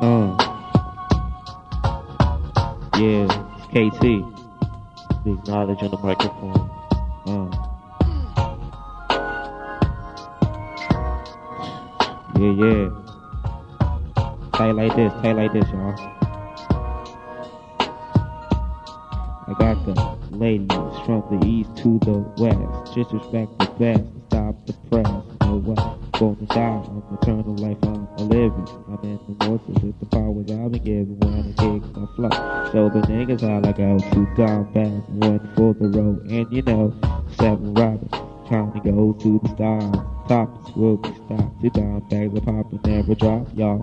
Uh. Yeah, it's KT. Big knowledge on the microphone. Uh. Yeah, yeah. Tight like this, tight like this, y'all. I got the ladies from the east to the west. Disrespect the best, stop the press. No way, going to die. I'm eternal life I'm living. I'm in the mortal with the powers I've been given. I kick my flow, show the niggas how I go. Two down back, one for the road. And you know, seven robbers trying to go to the stars. Tops will be stopped. Two down bags of pop and never drop, y'all.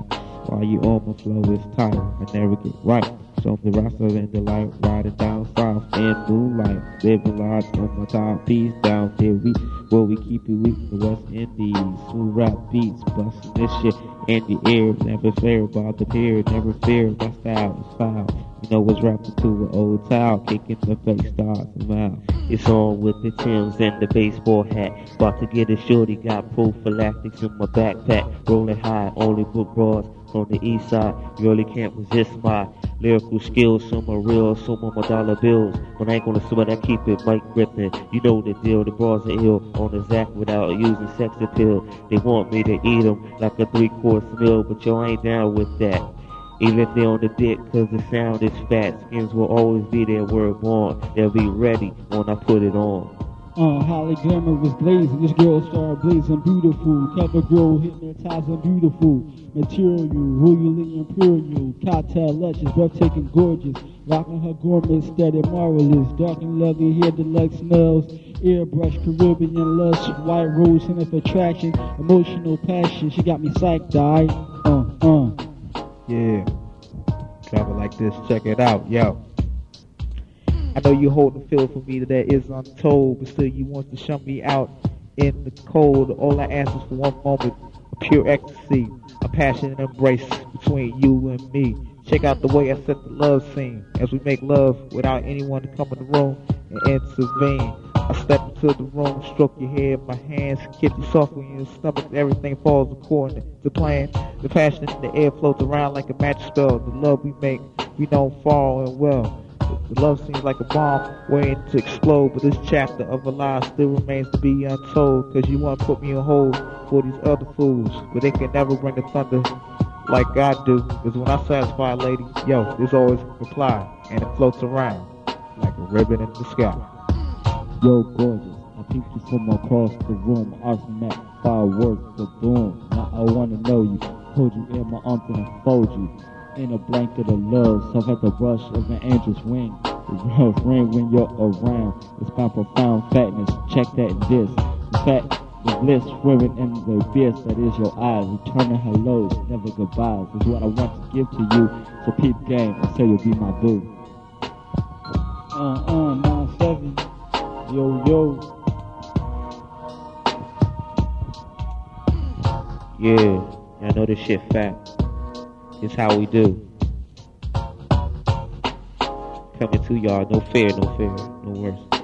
While you on my flow, it's tight. I never get right. So the roster in the light, riding down south in moonlight, living large on my top piece down there. We where we keep it weak, the West Indies, smooth rap beats, busting this shit in the air. Never fear about the peer, never fear my style is foul. You know what's rapping to an old towel, kicking the face, start to mouth. It's on with the Tims and the baseball hat. About to get a shorty, got prophylactics in my backpack. Rolling high, only book bras on the east side. You really can't resist my lyrical skills. Some are real, some are my dollar bills. But I ain't gonna sweat, I keep it mic gripping. You know the deal, the bras are ill on the Zach without using sex appeal. They want me to eat them like a three course meal, but yo, I ain't down with that. Even if they on the dick, cause the sound is fat. Skins will always be there where born. They'll be ready when I put it on. Uh, Holly Glamour was blazing. This girl started blazing beautiful. Cover girl hypnotizing beautiful. Material, royally imperial. Cocktail luscious, breathtaking gorgeous. Rocking her gourmet steady marvelous. Dark and lovely hair, deluxe nails. Airbrush, Caribbean lush. White rose, hint of attraction. Emotional passion. She got me psyched, alright? Uh, uh. Yeah. Travel like this, check it out, yo. I know you hold a feel for me that is untold, but still you want to shut me out in the cold. All I ask is for one moment pure ecstasy, a passionate embrace between you and me. Check out the way I set the love scene as we make love without anyone to come in the room and intervene. I step into the room, stroke your head, my hands kiss you softly in your stomach, everything falls according to plan. The passion in the air floats around like a magic spell. The love we make, we don't fall and well. Love seems like a bomb waiting to explode, but this chapter of a lie still remains to be untold. Cause you wanna put me on hold for these other fools, but they can never bring the thunder like I do. Cause when I satisfy a lady, yo, there's always a reply, and it floats around like a ribbon in the sky. Yo, gorgeous. I peeped you from across the room. I've met fireworks, the boom. Now I wanna know you. Hold you in my arms and fold you. In a blanket of love, soft at the brush of an angel's wing. Rough ring when you're around. It's my profound fatness. Check that this. In fact, the bliss swimming in the abyss that is your eyes. Returning hellos, never goodbyes. Is what I want to give to you. So peep game and say you'll be my boo. Uh uh, 9 7. Yo, yo. Yeah, I know this shit fat. It's how we do. Coming to y'all, no fear, no fear, no worse.